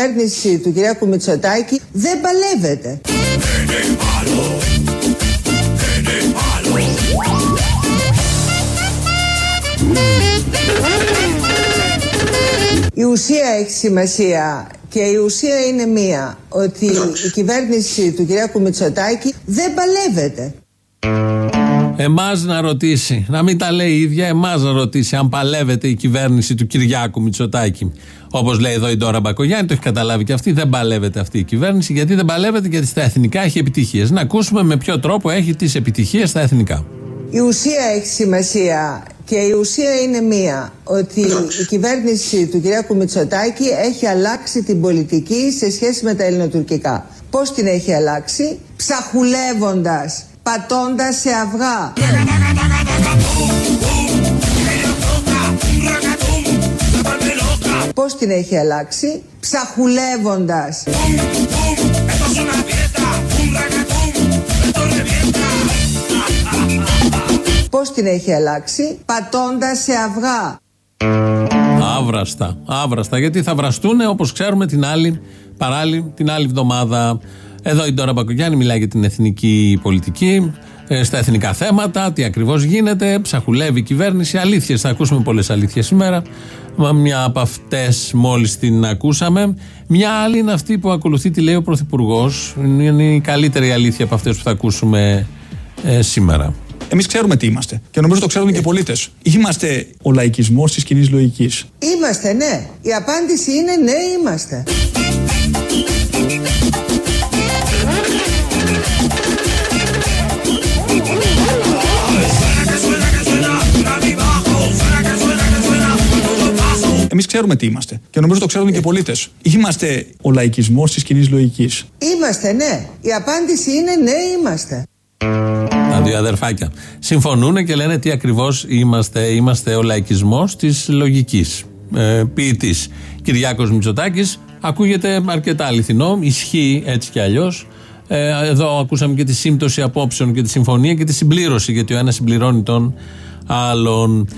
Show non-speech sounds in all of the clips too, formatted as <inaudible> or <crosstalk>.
κυβέρνηση του κυρία Μητσοτάκη δεν παλεύεται. Η ουσία έχει σημασία και η ουσία είναι μία ότι η κυβέρνηση του κυρία Μητσοτάκη δεν παλεύεται. Εμάς να ρωτήσει, να μην τα λέει η ίδια, εμάς να ρωτήσει αν παλεύεται η κυβέρνηση του Κυριάκου Μητσοτάκη. Όπως λέει εδώ η Ντόρα Μπακογιάννη, το έχει καταλάβει και αυτή, δεν παλεύεται αυτή η κυβέρνηση. Γιατί δεν παλεύεται, γιατί στα εθνικά έχει επιτυχίες. Να ακούσουμε με ποιο τρόπο έχει τις επιτυχίες στα εθνικά. Η ουσία έχει σημασία και η ουσία είναι μία, ότι η κυβέρνηση του Κυριάκου Μητσοτάκη έχει αλλάξει την πολιτική σε σχέση με τα ελληνοτουρκικά. Πώς την έχει αλλάξει, ψαχουλεύοντας, πατώντας σε αυγά. Πώς την έχει αλλάξει, ψαχουλεύοντας. Πώς την έχει αλλάξει, πατώντας σε αυγά. Άβραστα, άβραστα, γιατί θα βραστούν όπως ξέρουμε την άλλη, παράλληλη, την άλλη εβδομάδα. Εδώ η Ντόρα Μπακογιάννη μιλάει για την εθνική πολιτική, ε, στα εθνικά θέματα, τι ακριβώς γίνεται, ψαχουλεύει η κυβέρνηση. Αλήθειες, θα ακούσουμε πολλές αλήθειες σήμερα. Μια από αυτές μόλις την ακούσαμε. Μια άλλη είναι αυτή που ακολουθεί τη λέει ο Πρωθυπουργός. Είναι η καλύτερη αλήθεια από αυτές που θα ακούσουμε ε, σήμερα. Εμείς ξέρουμε τι είμαστε. Και νομίζω το ξέρουν και οι πολίτες. Είμαστε ο λαϊκισμός της κοινής λογικής. Είμαστε, ναι. Η απάντηση είναι ναι, είμαστε. Εμείς ξέρουμε τι είμαστε. Και νομίζω το ξέρουν και οι πολίτες. Είμαστε ο λαϊκισμός της κοινής λογικής. Είμαστε, ναι. Η απάντηση είναι ναι, είμαστε. Τα δύο αδερφάκια. Συμφωνούν και λένε τι ακριβώς είμαστε. Είμαστε ο λαϊκισμός της λογικής. Ε, Ποιητής. Κυριάκος Μητσοτάκης. Ακούγεται αρκετά αληθινό. Ισχύει έτσι κι αλλιώς. Ε, εδώ ακούσαμε και τη σύμπτωση απόψεων και τη συμφωνία και τη συμπλήρωση, γιατί ο ένας συμπληρώνει τον άλλον.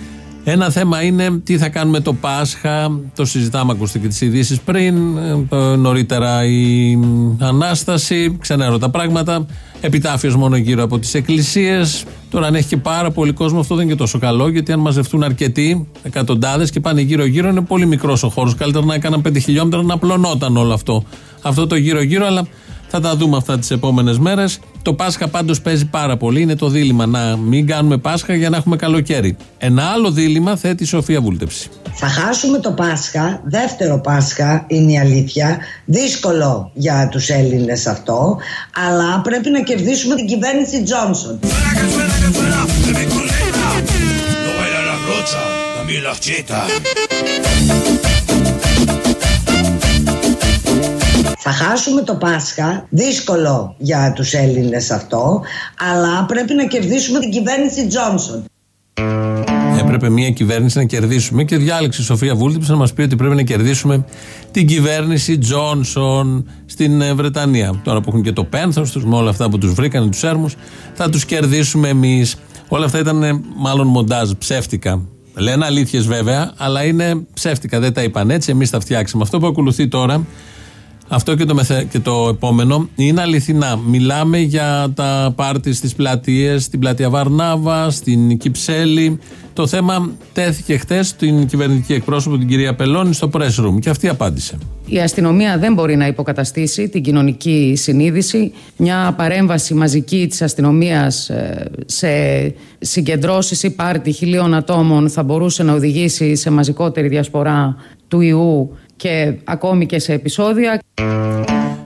Ένα θέμα είναι τι θα κάνουμε το Πάσχα. Το συζητάμε, ακούστε και τις ειδήσεις πριν. Ε, νωρίτερα η Ανάσταση. Ξενέρω τα πράγματα. Επιτάφιος μόνο γύρω από τις εκκλησίες. Τώρα, αν έχει και πάρα πολύ κόσμο, αυτό δεν είναι και τόσο καλό. Γιατί αν μαζευτούν αρκετοί, εκατοντάδες και πάνε γύρω-γύρω, είναι πολύ μικρός ο χώρος. Καλύτερα να έκαναν 5 χιλιόμετρα να απλωνόταν όλο αυτό. Αυτό το γύρω-γύρω, αλλά θα τα δούμε αυτά τις επόμενες μέρες. Το Πάσχα πάντως παίζει πάρα πολύ. Είναι το δίλημα να μην κάνουμε Πάσχα για να έχουμε καλοκαίρι. Ένα άλλο δίλημα θέτει η Σοφία Βούλτεψη. Θα χάσουμε το Πάσχα. Δεύτερο Πάσχα είναι η αλήθεια. Δύσκολο για τους Έλληνες αυτό. Αλλά πρέπει να κερδίσουμε την κυβέρνηση Τζόνσον. Θα χάσουμε το Πάσχα, δύσκολο για τους Έλληνες αυτό, αλλά πρέπει να κερδίσουμε την κυβέρνηση Τζόνσον. Έπρεπε μια κυβέρνηση να κερδίσουμε και διάλεξε η Σοφία Βούλτιψη να μας πει ότι πρέπει να κερδίσουμε την κυβέρνηση Τζόνσον στην ε, Βρετανία. Τώρα που έχουν και το πένθος τους, με όλα αυτά που τους βρήκανε τους έρμου, θα τους κερδίσουμε εμείς. Όλα αυτά ήταν μάλλον μοντάζ, ψεύτικα. Λένε αλήθειες βέβαια, αλλά είναι ψεύτικα. Δεν τα είπαν έτσι. Εμείς τα φτιάξαμε. Αυτό που ακολουθεί τώρα αυτό και το, μεθε... και το επόμενο είναι αληθινά. Μιλάμε για τα πάρτις στις πλατείες, στην πλατεία Βαρνάβα, στην Κυψέλη. Το θέμα τέθηκε χθε στην κυβερνητική εκπρόσωπο, την κυρία Πελώνη, στο press room και αυτή απάντησε. Η αστυνομία δεν μπορεί να υποκαταστήσει την κοινωνική συνείδηση. Μια παρέμβαση μαζική της αστυνομίας ε, σε συγκεντρώσεις ή πάρτι χιλίων ατόμων θα μπορούσε να οδηγήσει σε μαζικότερη διασπορά του ιού και ακόμη και σε επεισόδια.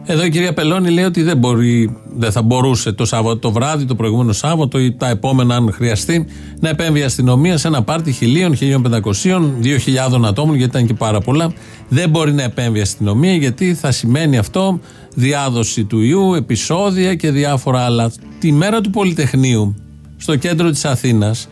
Εδώ η κυρία Πελώνη λέει ότι δεν, μπορεί, δεν θα μπορούσε το Σάββατο το βράδυ, το προηγούμενο Σάββατο ή τα επόμενα, αν χρειαστεί, να επέμβει η αστυνομία σε ένα πάρτι χιλίων, χιλίων πεντακοσίων, δύο χιλιάδων ατόμων, γιατί ήταν και πάρα πολλά. Δεν μπορεί να επέμβει η αστυνομία, γιατί θα σημαίνει αυτό διάδοση του ιού, επεισόδια και διάφορα άλλα. Τη μέρα του Πολυτεχνείου, στο κέντρο της Αθήνας,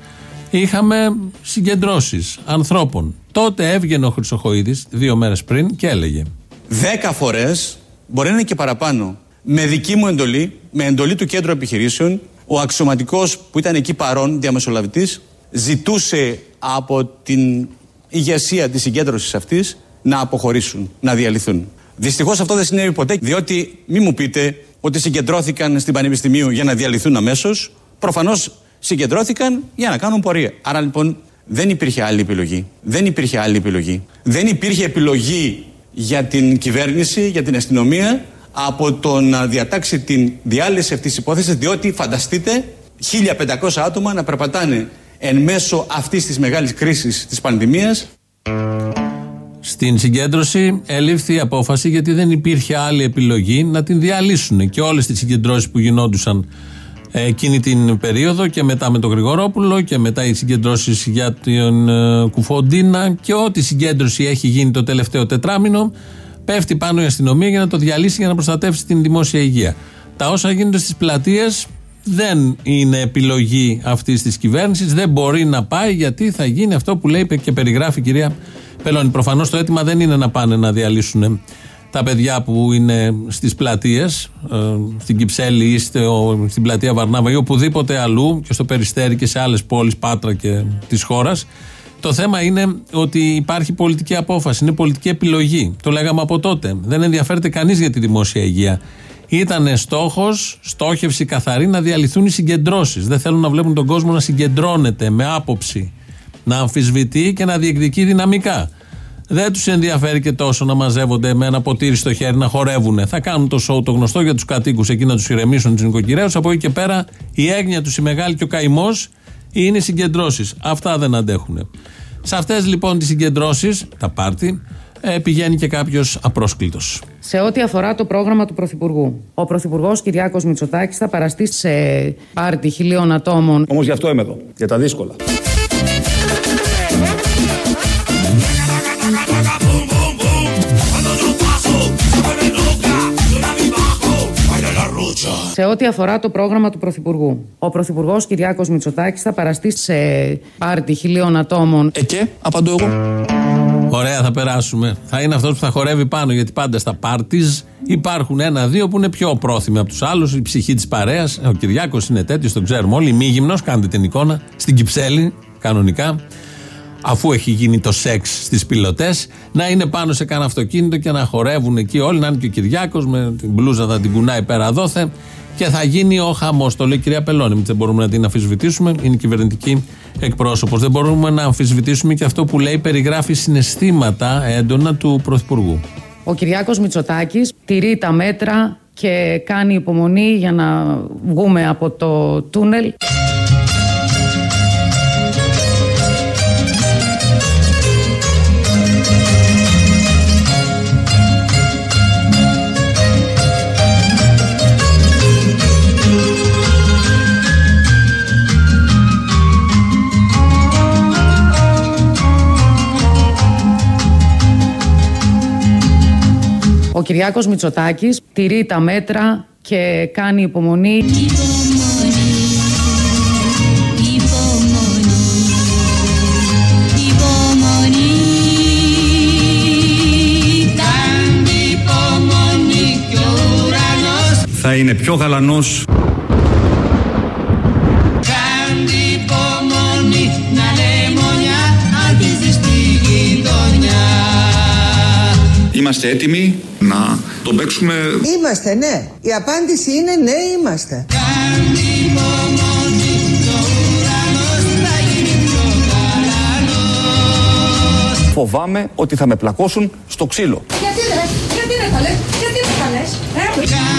είχαμε συγκεντρώσεις ανθρώπων. Τότε έβγαινε ο Χρυσοχοίδης δύο μέρες πριν και έλεγε. Δέκα φορές, μπορεί να είναι και παραπάνω, με δική μου εντολή, με εντολή του κέντρου επιχειρήσεων, ο αξιωματικός που ήταν εκεί παρόν, διαμεσολαβητής, ζητούσε από την ηγεσία της συγκέντρωσης αυτής να αποχωρήσουν, να διαλυθούν. Δυστυχώς αυτό δεν συνέβη ποτέ, διότι μη μου πείτε ότι συγκεντρώθηκαν στην Πανεπιστημίου για να διαλυθούν αμέσως. Προφανώς συγκεντρώθηκαν για να κάνουν πορεία. Άρα λοιπόν δεν υπήρχε άλλη επιλογή. Δεν υπήρχε άλλη επιλογή. Δεν υπήρχε επιλογή για την κυβέρνηση, για την αστυνομία από το να διατάξει την διάλυση αυτής της υπόθεσης, διότι φανταστείτε 1500 άτομα να περπατάνε εν μέσω αυτής της μεγάλης κρίσης της πανδημίας. Στην συγκέντρωση ελήφθη η απόφαση γιατί δεν υπήρχε άλλη επιλογή να την διαλύσουν. Και όλες τις συγκεντρώσεις που γινόντουσαν εκείνη την περίοδο και μετά με τον Γρηγορόπουλο και μετά οι συγκεντρώσεις για τον ε, Κουφοντίνα και ό,τι συγκέντρωση έχει γίνει το τελευταίο τετράμινο πέφτει πάνω η αστυνομία για να το διαλύσει για να προστατεύσει την δημόσια υγεία. Τα όσα γίνονται στις πλατείες δεν είναι επιλογή αυτής της κυβέρνησης. Δεν μπορεί να πάει γιατί θα γίνει αυτό που λέει και περιγράφει η κυρία Πελώνη. Προφανώς το αίτημα δεν είναι να πάνε να διαλύσουν τα παιδιά που είναι στις πλατείες, ε, στην Κυψέλη ή στην πλατεία Βαρνάβα ή οπουδήποτε αλλού και στο Περιστέρι και σε άλλες πόλεις, Πάτρα και της χώρας. Το θέμα είναι ότι υπάρχει πολιτική απόφαση, είναι πολιτική επιλογή. Το λέγαμε από τότε. Δεν ενδιαφέρεται κανείς για τη δημόσια υγεία. Ήταν στόχος, στόχευση καθαρή να διαλυθούν οι συγκεντρώσεις. Δεν θέλουν να βλέπουν τον κόσμο να συγκεντρώνεται με άποψη, να αμφισβητεί και να διεκδικεί δυναμικά. Δεν τους ενδιαφέρει και τόσο να μαζεύονται με ένα ποτήρι στο χέρι να χορεύουν. Θα κάνουν το σοου το γνωστό για τους κατοίκους εκεί να τους ηρεμήσουν του νοικοκυρέου. Από εκεί και πέρα η έγνοια τους, η μεγάλη και ο καημός είναι οι συγκεντρώσεις. Αυτά δεν αντέχουν. Σε αυτές λοιπόν τις συγκεντρώσεις, τα πάρτι, ε, πηγαίνει και κάποιος απρόσκλητος. Σε ό,τι αφορά το πρόγραμμα του Πρωθυπουργού. Ο Πρωθυπουργός Κυριάκος Μητσοτάκης θα παραστεί σε πάρτι χιλίων ατόμων. Όμως γι' αυτό είμαι εδώ. Για τα δύσκολα. Σε ό,τι αφορά το πρόγραμμα του Πρωθυπουργού. Ο Πρωθυπουργός Κυριάκος Μητσοτάκης θα παραστεί σε πάρτι χιλίων ατόμων. Ε, και, απαντώ εγώ. Ωραία, θα περάσουμε. Θα είναι αυτός που θα χορεύει πάνω, γιατί πάντα στα πάρτις υπάρχουν ένα-δύο που είναι πιο πρόθυμοι από τους άλλους. Η ψυχή της παρέας. Ο Κυριάκος είναι τέτοιος, τον ξέρουμε όλοι. Μη γυμνός, κάντε την εικόνα. Στην Κυψέλη, κανονικά αφού έχει γίνει το σεξ στις πιλωτές, να είναι πάνω σε κανένα αυτοκίνητο και να χορεύουν εκεί όλοι, να είναι και ο Κυριάκος με την μπλούζα θα την κουνάει πέρα δόθε και θα γίνει ο χαμός. Το λέει η κυρία Πελώνη. Δεν μπορούμε να την αμφισβητήσουμε. Είναι κυβερνητική εκπρόσωπος. Δεν μπορούμε να αμφισβητήσουμε και αυτό που λέει περιγράφει συναισθήματα έντονα του Πρωθυπουργού. Ο Κυριάκος Μητσοτάκης τηρεί τα μέτρα και κάνει υπομονή για να βγούμε από το τούνελ. Κυριάκος Μητσοτάκης τηρεί τα μέτρα και κάνει υπομονή. Θα είναι πιο γαλανός Είμαστε έτοιμοι να τον παίξουμε. Είμαστε, ναι. Η απάντηση είναι ναι, είμαστε. Φοβάμαι ότι θα με πλακώσουν στο ξύλο. Γιατί δεν, γιατί δεν θα λες, γιατί δεν θα λες.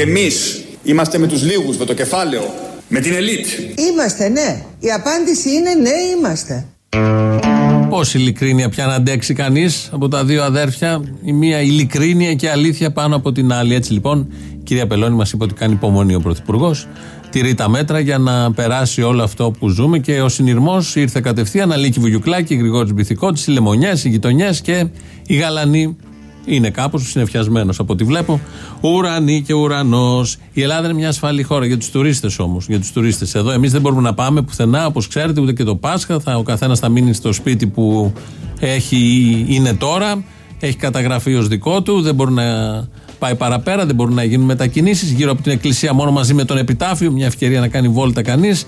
Και εμείς είμαστε με τους λίγους, με το κεφάλαιο, με την ελίτ. Είμαστε, ναι. Η απάντηση είναι ναι, είμαστε. Πόση ειλικρίνεια πια να αντέξει κανείς από τα δύο αδέρφια, η μία ειλικρίνεια και αλήθεια πάνω από την άλλη. Έτσι λοιπόν, η κυρία Πελώνη μας είπε ότι κάνει υπομονή ο Πρωθυπουργός, τηρεί τα μέτρα για να περάσει όλο αυτό που ζούμε και ο συνειρμός ήρθε κατευθείαν. Αλίκη Βουγιουκλάκη, Γρηγόρης Μπιθικότη, οι Λεμονιές, οι γειτονιές και οι Γαλανοί είναι κάπως συνεφιασμένος από ό,τι βλέπω. Ουρανή και ουρανός. Η Ελλάδα είναι μια ασφαλή χώρα για τους τουρίστες όμως. Για τους τουρίστες εδώ. Εμείς δεν μπορούμε να πάμε πουθενά, όπως ξέρετε, ούτε και το Πάσχα. Θα, ο καθένας θα μείνει στο σπίτι που έχει, είναι τώρα έχει καταγραφεί ως δικό του, δεν μπορεί να πάει παραπέρα, δεν μπορούν να γίνουν μετακινήσεις. Γύρω από την εκκλησία μόνο μαζί με τον επιτάφιο, μια ευκαιρία να κάνει βόλτα κανείς.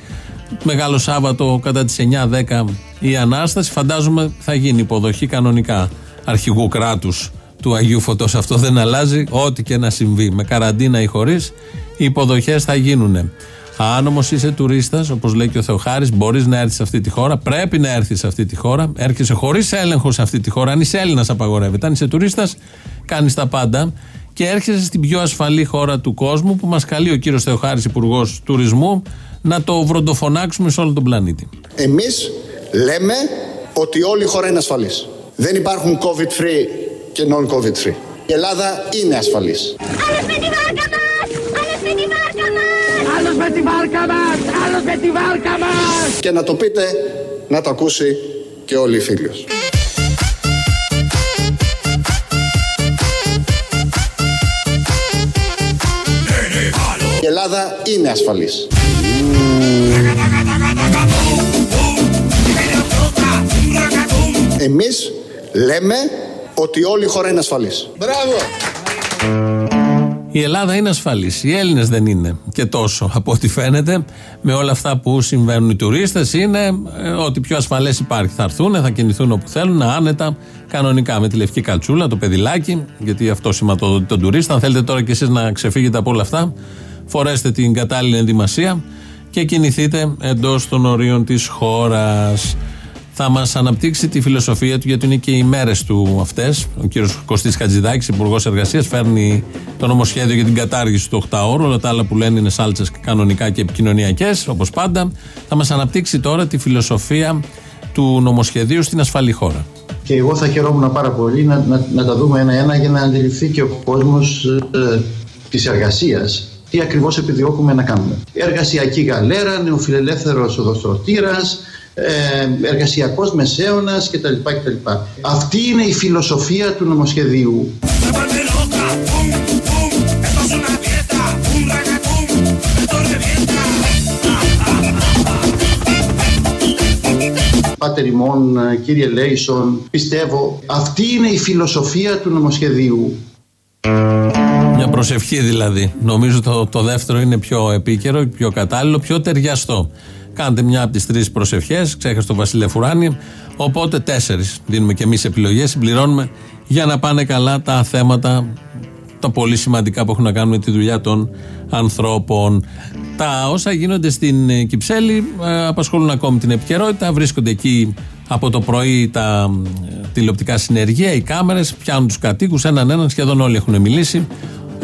Μεγάλο Σάββατο κατά τις 9-10 η ανάσταση. Φαντάζομαι θα γίνει υποδοχή κανονικά αρχηγού κράτους του Αγίου Φωτός. Αυτό δεν αλλάζει, ό,τι και να συμβεί. Με καραντίνα ή χωρίς, οι υποδοχές θα γίνουν. Αν όμως είσαι τουρίστας, όπως λέει και ο Θεοχάρης, μπορείς να έρθεις σε αυτή τη χώρα, πρέπει να έρθεις σε αυτή τη χώρα. Έρχεσαι χωρίς έλεγχο σε αυτή τη χώρα. Αν είσαι Έλληνας, απαγορεύεται. Αν είσαι τουρίστας, κάνεις τα πάντα και έρχεσαι στην πιο ασφαλή χώρα του κόσμου που μας καλεί ο κύριος Θεοχάρης, Υπουργός Τουρισμού, να το βροντοφωνάξουμε σε όλο τον πλανήτη. Εμείς λέμε ότι όλη η χώρα είναι ασφαλής. Δεν υπάρχουν COVID-free και non-COVID-free. Η Ελλάδα είναι ασφαλής. Άλλος με τη βάρκα μας! Άλλος με τη βάρκα μας! Άλλος με τη βάρκα μας! Άλλος με τη βάρκα μας! Και να το πείτε, να το ακούσει και όλοι οι φίλοι. Η Ελλάδα είναι ασφαλής. Εμείς λέμε ότι όλη η χώρα είναι ασφαλής. Μπράβο! Η Ελλάδα είναι ασφαλής. Οι Έλληνες δεν είναι. Και τόσο από ό,τι φαίνεται, με όλα αυτά που συμβαίνουν οι τουρίστες, είναι ε, ότι πιο ασφαλές υπάρχει. Θα έρθουν, θα κινηθούν όπου θέλουν, άνετα, κανονικά. Με τη λευκή κατσούλα, το παιδιλάκι, γιατί αυτό σηματοδοτεί τον τουρίστα. Αν θέλετε τώρα κι εσείς να ξεφύγετε από όλα αυτά, φορέστε την κατάλληλη ενδυμασία και κινηθείτε εντός των ορίων της χώρας. Θα μας αναπτύξει τη φιλοσοφία του, γιατί είναι και οι μέρες του αυτές. Ο κύριος Κωστής Χατζηδάκης, Υπουργός Εργασίας, φέρνει το νομοσχέδιο για την κατάργηση του 8 ώρου. Όλα τα άλλα που λένε είναι σάλτσες κανονικά και επικοινωνιακές, όπως πάντα. Θα μας αναπτύξει τώρα τη φιλοσοφία του νομοσχεδίου στην ασφαλή χώρα. Και εγώ θα χαιρόμουν πάρα πολύ να, να, να τα δούμε ένα-ένα για να αντιληφθεί και ο κόσμος ε, της εργασίας τι ακριβώς επιδιώκουμε να κάνουμε. Εργασιακή γαλέρα, νεοφιλελεύθερος οδοστρωτήρας, ε, εργασιακός μεσαίωνας κτλ, κτλ. Αυτή είναι η φιλοσοφία του νομοσχεδίου. Πάτερ ημών, κύριε Λέισον, πιστεύω αυτή είναι η φιλοσοφία του νομοσχεδίου. Μια προσευχή δηλαδή. Νομίζω το, το δεύτερο είναι πιο επίκαιρο, πιο κατάλληλο, πιο ταιριαστό. Κάντε μια από τις τρεις προσευχές, ξέχασε το Βασίλειο Φουράνη. Οπότε τέσσερις δίνουμε και εμείς επιλογές, συμπληρώνουμε για να πάνε καλά τα θέματα, τα πολύ σημαντικά που έχουν να κάνουν με τη δουλειά των ανθρώπων. Τα όσα γίνονται στην ε, Κυψέλη ε, απασχολούν ακόμη την επικαιρότητα. Βρίσκονται εκεί από το πρωί τα ε, τηλεοπτικά συνεργεία, οι κάμερες, πιάνουν τους κατοίκους, έναν έναν, σχεδόν όλοι έχουν μιλήσει.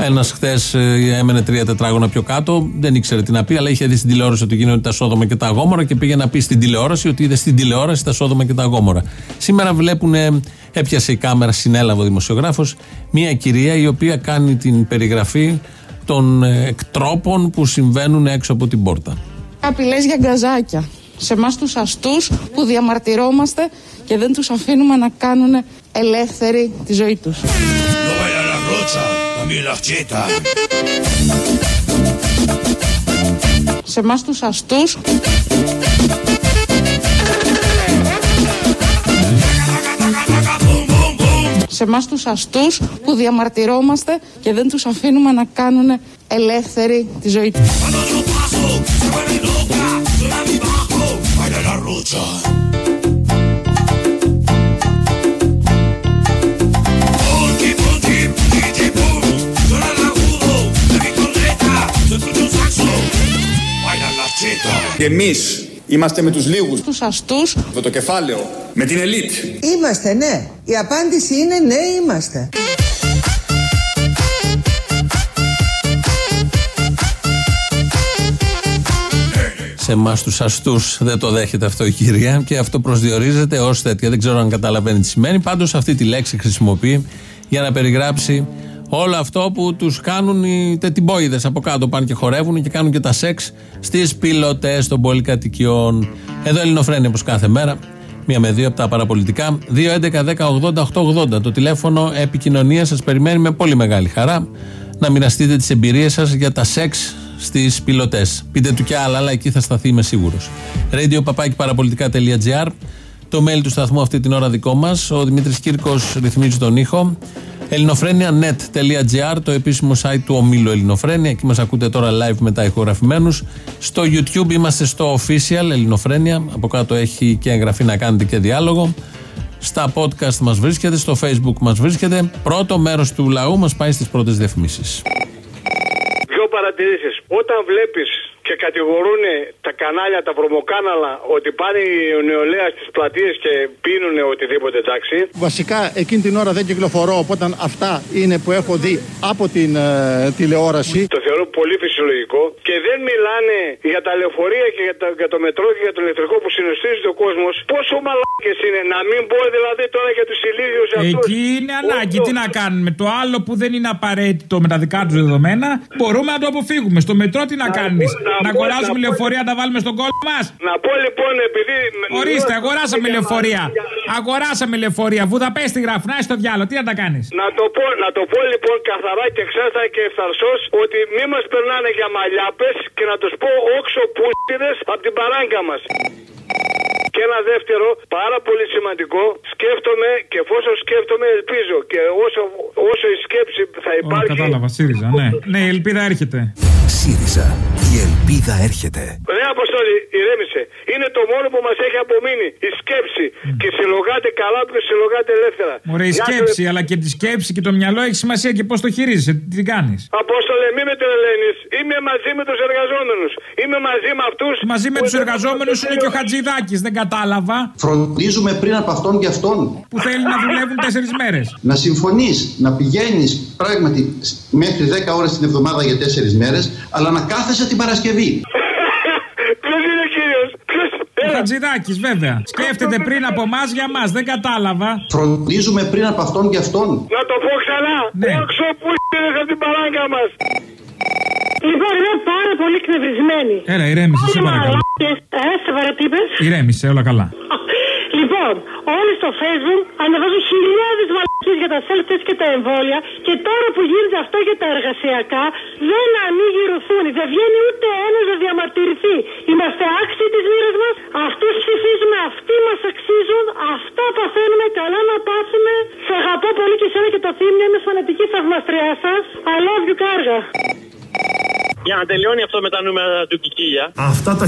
Ένας χθες έμενε τρία τετράγωνα πιο κάτω, δεν ήξερε τι να πει, αλλά είχε δει στην τηλεόραση ότι γίνονται τα σόδομα και τα αγόμορα και πήγε να πει στην τηλεόραση ότι είδε στην τηλεόραση τα σόδομα και τα αγόμορα. Σήμερα βλέπουν, έπιασε η κάμερα, συνέλαβε ο δημοσιογράφος, μια κυρία η οποία κάνει την περιγραφή των εκτρόπων που συμβαίνουν έξω από την πόρτα. Απειλές για γκαζάκια. Σε εμάς τους αστούς που διαμαρτυρόμαστε και δεν τους αφήνουμε να κάνουν ελεύθερη τη ζωή τους. Σε εμάς τους αστούς σε εμάς τους αστούς που διαμαρτυρόμαστε και δεν τους αφήνουμε να κάνουν ελεύθερη τη ζωή τους. Εμείς είμαστε με τους λίγους, Τους αστούς με το κεφάλαιο, με την ελίτ. Είμαστε, ναι. Η απάντηση είναι ναι, είμαστε. Σε εμάς τους αστούς δεν το δέχεται αυτό η κυρία και αυτό προσδιορίζεται ως τέτοια. Δεν ξέρω αν καταλαβαίνει τι σημαίνει. Πάντως αυτή τη λέξη χρησιμοποιεί για να περιγράψει όλο αυτό που τους κάνουν οι τετιμπόιδε από κάτω. Πάνε και χορεύουν και κάνουν και τα σεξ στις πιλωτές των πολυκατοικιών. Εδώ Ελληνοφρένια όπως κάθε μέρα. Μία με δύο από τα παραπολιτικά. 2.11.10.80.880. Το τηλέφωνο επικοινωνίας σας περιμένει με πολύ μεγάλη χαρά να μοιραστείτε τις εμπειρίες σας για τα σεξ στις πιλωτές. Πείτε του κι άλλα, αλλά εκεί θα σταθεί, είμαι σίγουρος. Radio Το mail του σταθμού αυτή την ώρα δικό μας. Ο Δημήτρης Κύρκος ρυθμίζει τον ήχο. ελληνοφρένια.net.gr Το επίσημο site του ομίλου Ελληνοφρένια. Εκεί μας ακούτε τώρα live μετά ηχογραφημένους. Στο YouTube είμαστε στο official Ελληνοφρένια. Από κάτω έχει και εγγραφή να κάνετε και διάλογο. Στα podcast μας βρίσκεται, στο facebook μας βρίσκεται. Πρώτο μέρος του λαού μας πάει στις πρώτες διαφημίσεις. Δύο παρατηρήσεις. Όταν βλέπεις και κατηγορούν τα κανάλια, τα βρωμοκάναλα ότι πάνε η νεολαία στις πλατείες και πίνουν οτιδήποτε εντάξει. Βασικά εκείνη την ώρα δεν κυκλοφορώ, οπότε αυτά είναι που έχω δει από την ε, τηλεόραση. Το θεωρώ πολύ φυσιολογικό και δεν μιλάνε για τα λεωφορεία και για, τα- για το μετρό και για το ηλεκτρικό που συνοστίζεται ο κόσμος. Πόσο μαλάκες είναι να μην πω δηλαδή τώρα για τους ηλίδιου αυτούς. Εκεί είναι ανάγκη. Τι να κάνουμε; Το άλλο που δεν είναι απαραίτητο με τα δικά τους δεδομένα, μπορούμε να το αποφύγουμε. Στο μετρό τι να κάνεις; Να Να πω- αγοράζουμε να πω- λεωφορεία να τα βάλουμε στον κόλπο μας. Να πω λοιπόν επειδή. Ορίστε, αγοράσαμε Για- λεωφορεία. για- Αγοράσαμε λεωφορεία. Βουδαπέστη γράφουν. Να στο διάλογο. Τι να τα κάνεις; Να το, πω, να το πω λοιπόν καθαρά και ξάστα και ευθαρσός ότι μη μας περνάνε για μαλλιάπες και να τους πω όξο πούστιδε από την παράγκα μας. Και ένα δεύτερο, πάρα πολύ σημαντικό, σκέφτομαι και εφόσον σκέφτομαι, ελπίζω. Και όσο, όσο η σκέψη θα Ω, υπάρχει. κατάλαβα. ΣΥΡΙΖΑ, ναι. Ναι, η ελπίδα έρχεται. ΣΥΡΙΖΑ. Η ελπίδα έρχεται. Ναι, Αποστόλη, ηρέμησε. Είναι το μόνο που μας έχει απομείνει. Η σκέψη. Και συλλογάτε καλά που συλλογάτε ελεύθερα. Μωρέ, η Γεια σου, σκέψη, αλλά και τη σκέψη και το μυαλό έχει σημασία και πώς το χειρίζεσαι. Τι την κάνεις; Απόστολε, μη με τρελαίνεις. Είμαι μαζί με τους εργαζόμενους. Είμαι μαζί με αυτούς. Μαζί με τους εργαζόμενους είναι και ο Χατζηδάκης, δεν κατάλαβα. Φροντίζουμε πριν από αυτόν και αυτόν. Που θέλει να δουλεύουν τέσσερις μέρες. Να συμφωνείς, να πηγαίνεις πράγματι μέχρι 10 ώρες την εβδομάδα για 4 μέρες, αλλά να κάθεσαι την Παρασκευή. Ποιο είναι ο κύριος. Ο Χατζηδάκης, βέβαια. Σκέφτεται πριν από εμάς για μα, δεν κατάλαβα. Φροντίζουμε πριν από αυτόν και αυτόν. Να το πω ξανά. Ναι. Όξο που είναι από την παράγκα μας. Λοιπόν, είμαι πάρα πολύ εκνευρισμένη. Έλα, ηρέμησε, σε παρακαλώ. Ε, σοβαρά τι είπες; Ηρέμησε, όλα καλά. <laughs> Λοιπόν, όλοι στο facebook ανεβάζουν χιλιάδες βαλκίε για τα self-test και τα εμβόλια και τώρα που γίνεται αυτό για τα εργασιακά δεν ανοίγει η ρουθούνη. Δεν βγαίνει ούτε ένας να διαμαρτυρηθεί. Είμαστε άξιοι της μοίρας μας. Αυτού ψηφίζουμε, αυτοί μα αξίζουν. Αυτά παθαίνουμε. Καλά να πάθουμε. Σε αγαπώ πολύ και εσένα και το θύμιο. Είμαι φανατική θαυμαστριά σα. I love you, κάργα. Για να τελειώνει αυτό με τα νούμερα του Κικίλια. Αυτά τα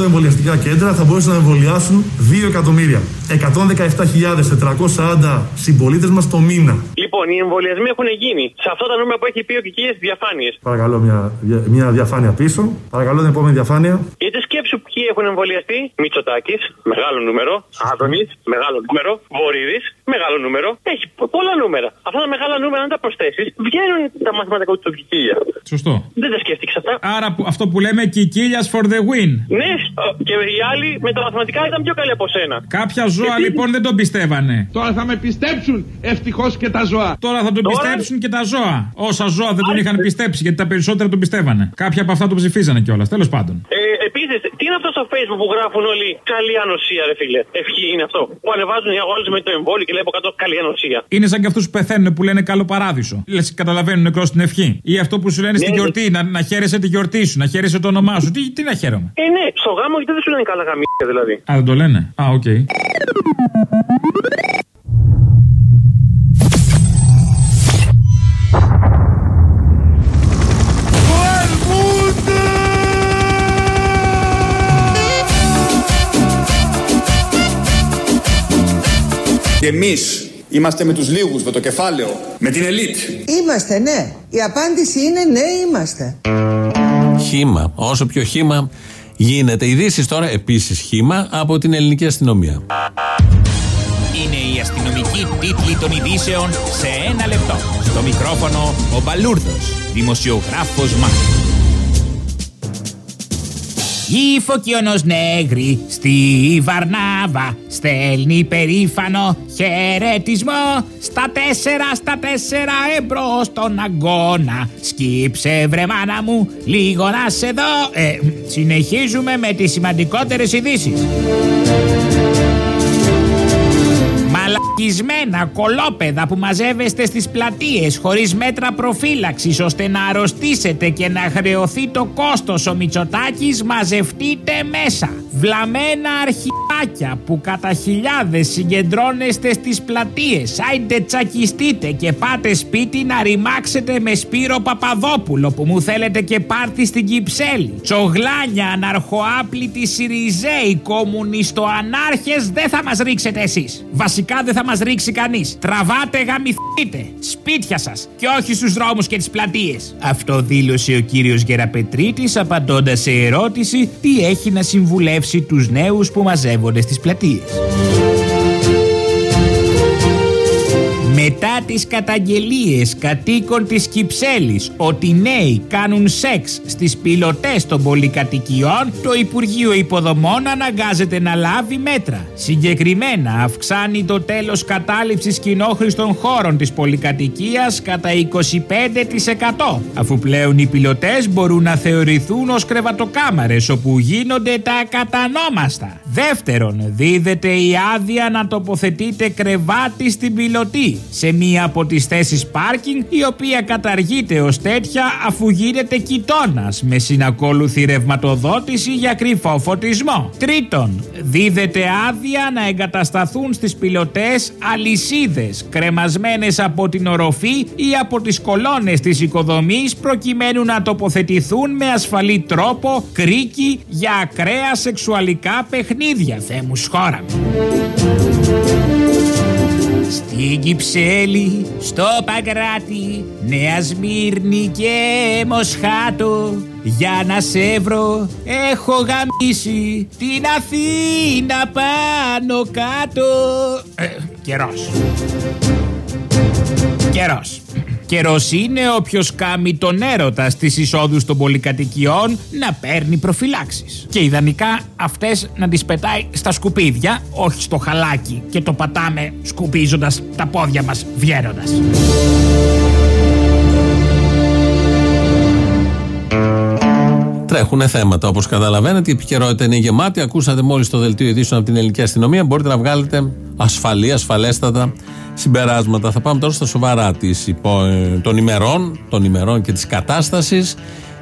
1018 εμβολιαστικά κέντρα θα μπορούσαν να εμβολιάσουν 2 εκατομμύρια. 117.440 συμπολίτες μας το μήνα. Λοιπόν, οι εμβολιασμοί έχουν γίνει. Σε αυτά τα νούμερα που έχει πει ο Κικίλια στι διαφάνειες. Παρακαλώ μια, μια διαφάνεια πίσω. Παρακαλώ την επόμενη διαφάνεια. Γιατί σκέψου ποιοι έχουν εμβολιαστεί. Μητσοτάκης, μεγάλο νούμερο. Άδωνης, μεγάλο νούμερο. Βορύδης, μεγάλο νούμερο. Έχει πο- πολλά νούμερα. Αυτά τα μεγάλα νούμερα, αν τα προσθέσεις, βγαίνουν τα μαθηματικά του Κικίλια. Σωστό. Δεν τα σκέφτηκες αυτά. Άρα που- αυτό που λέμε Κικίλιας for the win. Ναι, και οι άλλοι με τα μαθηματικά ήταν πιο καλοί από σένα. Κάποια ζώα λοιπόν δεν τον πιστεύανε. Τώρα θα με πιστέψουν ευτυχώς και τα ζώα. Τώρα θα τον πιστέψουν και τα ζώα. Όσα ζώα δεν τον είχαν πιστέψει, γιατί τα περισσότερα τον πιστεύανε. Κάποια από αυτά τον ψηφίζανε κιόλας. Τέλος πάντων. Ε, Επίσης, τι είναι αυτό στο Facebook που γράφουν όλοι Καλή ανοσία, ρε φίλε. Ευχή είναι αυτό. Που ανεβάζουν οι αγώνες με το εμβόλιο και λέει από κάτω Καλή ανοσία. Είναι σαν και αυτούς που πεθαίνουν που λένε καλό παράδεισο. Λες, καταλαβαίνουν νεκρός στην ευχή. Ή αυτό που σου λένε Ναι, στην ναι. γιορτή, να, να χαίρεσαι τη γιορτή σου, να χαίρεσαι το όνομά σου. Τι, τι να χαίρομαι; Ε, ναι, στο γάμο γιατί δεν σου λένε καλά γαμία δηλαδή. Α, δεν το λένε. Α, οκ. Και εμείς είμαστε με τους λίγους, με το κεφάλαιο, με την ελίτ. Είμαστε, ναι. Η απάντηση είναι ναι, είμαστε. Χήμα. Όσο πιο χήμα γίνεται. Ειδήσεις τώρα επίσης χήμα από την ελληνική αστυνομία. Είναι η αστυνομική τίτλη των ειδήσεων σε ένα λεπτό. Στο μικρόφωνο ο Μπαλούρδος, δημοσιογράφος Μάρκος. Η Φωκιονός Νέγρη στη Βαρνάβα στέλνει περήφανο χαιρετισμό στα τέσσερα, στα τέσσερα εμπρός στον αγώνα. Σκύψε βρε μάνα μου λίγο να σε δω. Ε, συνεχίζουμε με τις σημαντικότερες ειδήσεις. Μαλακισμένα κολόπεδα που μαζεύεστε στις πλατείες χωρίς μέτρα προφύλαξης ώστε να αρρωστήσετε και να χρεωθεί το κόστος ο Μητσοτάκης μαζευτείτε μέσα. Βλαμμένα αρχιδάκια που κατά χιλιάδες συγκεντρώνεστε στις πλατείες. Άιντε τσακιστείτε και πάτε σπίτι να ρημάξετε με Σπύρο Παπαδόπουλο που μου θέλετε και πάρτι στην Κυψέλη. Τσογλάνια, αναρχοάπλητοι Σιριζέοι, κομμουνιστοανάρχες δεν θα μας ρίξετε εσείς. Βασικά δεν θα μας ρίξει κανείς. Τραβάτε γαμηθείτε. Σπίτια σας και όχι στους δρόμους και τις πλατείες. Αυτό δήλωσε ο κύριος Γεραπετρίτης απαντώντας σε ερώτηση τι έχει να συμβουλεύσει τους νέους που μαζεύονται στις πλατείες. Μετά τις καταγγελίες κατοίκων της Κυψέλης ότι νέοι κάνουν σεξ στις πιλωτές των πολυκατοικιών, το Υπουργείο Υποδομών αναγκάζεται να λάβει μέτρα. Συγκεκριμένα αυξάνει το τέλος κατάληψης κοινόχρηστων χώρων της πολυκατοικίας κατά 25% αφού πλέον οι πιλωτές μπορούν να θεωρηθούν ως κρεβατοκάμαρες όπου γίνονται τα ακατανόμαστα. Δεύτερον, δίδεται η άδεια να τοποθετείτε κρεβάτι στην πιλωτή σε μία από τις θέσεις πάρκινγκ η οποία καταργείται ως τέτοια αφού γίνεται κοιτώνας με συνακόλουθη ρευματοδότηση για κρυφό φωτισμό. Τρίτον, δίδεται άδεια να εγκατασταθούν στις πιλωτές αλυσίδες κρεμασμένες από την οροφή ή από τις κολόνες της οικοδομής προκειμένου να τοποθετηθούν με ασφαλή τρόπο κρίκι για ακραία σεξουαλικά παιχνίδια. Θεέ μου σχώρα. Στην Κυψέλη, στο Παγκράτη, Νέα Σμύρνη και Μοσχάτο Για να σε βρω έχω γαμίσει την Αθήνα πάνω κάτω. Ε, Καιρός. Καιρός Καιρός είναι όποιος κάμει τον έρωτα στις εισόδους των πολυκατοικιών να παίρνει προφυλάξεις. Και ιδανικά αυτές να τις πετάει στα σκουπίδια, όχι στο χαλάκι και το πατάμε σκουπίζοντας τα πόδια μας βγαίνοντας. Τρέχουν θέματα όπως καταλαβαίνετε. Η επικαιρότητα είναι γεμάτη. Ακούσατε μόλις το δελτίο ειδήσεων από την ελληνική αστυνομία. Μπορείτε να βγάλετε ασφαλή, ασφαλέστατα συμπεράσματα. Θα πάμε τώρα στα σοβαρά της, υπό, των ημερών, των ημερών και της κατάστασης.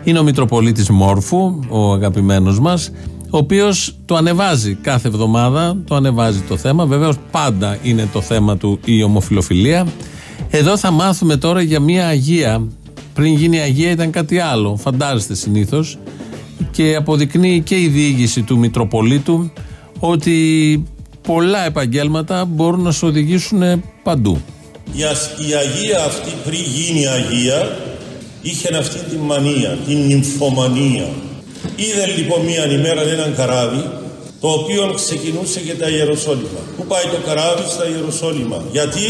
Είναι ο Μητροπολίτης Μόρφου, ο αγαπημένος μας, ο οποίος το ανεβάζει κάθε εβδομάδα, το ανεβάζει το θέμα. Βεβαίως πάντα είναι το θέμα του η ομοφιλοφιλία. Εδώ θα μάθουμε τώρα για μια Αγία. Πριν γίνει Αγία ήταν κάτι άλλο. Φαντάζεστε συνήθως. Και αποδεικνύει και η διοίκηση του Μητροπολίτου ότι πολλά επαγγέλματα μπορούν να σου οδηγήσουν παντού. Η, η Αγία αυτή πριν γίνει Αγία είχε αυτή τη μανία, την νυμφομανία. Είδε λοιπόν μία ημέρα έναν καράβι το οποίο ξεκινούσε για τα Ιεροσόλυμα. Πού πάει το καράβι; Στα Ιεροσόλυμα. Γιατί;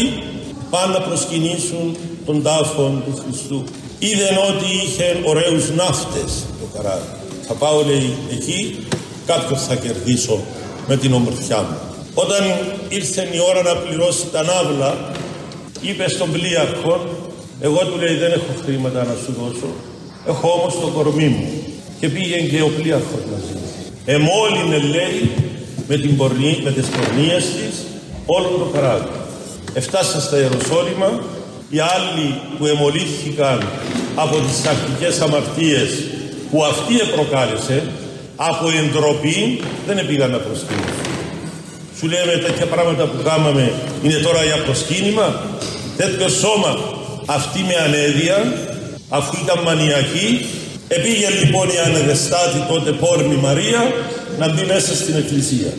Πάνε να προσκυνήσουν τον τάφον του Χριστού. Είδε ότι είχε ωραίους ναύτες το καράβι. Θα πάω λέει εκεί, κάποιος θα κερδίσω με την ομορφιά μου. Όταν ήρθε η ώρα να πληρώσει τα ναύλα, είπε στον πλοίαρχο, εγώ του λέει δεν έχω χρήματα να σου δώσω, έχω όμως το κορμί μου. Και πήγαινε και ο πλοίαρχος μαζί. Εμόλυνε λέει με, την πορνή, με τις πορνίες της όλο το καράβι. Εφτάσα στα Ιεροσόλυμα, οι άλλοι που εμολύθηκαν από τις τακτικές αμαρτίες που αυτή επροκάλεσε, από εντροπή δεν πήγαν να προσκυνήσουν. Σου λέμε τέτοια πράγματα που κάναμε είναι τώρα για προσκύνημα; Τέτοιο σώμα αυτή με ανέδεια, αφού ήταν μανιακή, επήγε λοιπόν η ανεδεστάτη τότε πόρνη Μαρία να μπει μέσα στην εκκλησία.